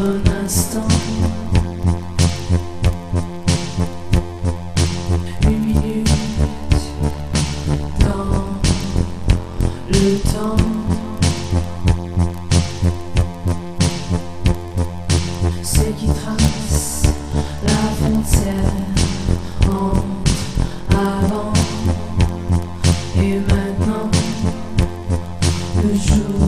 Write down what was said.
un instant. Une minute dans le temps. C'est qui trace la frontière entre avant et maintenant. Le jour.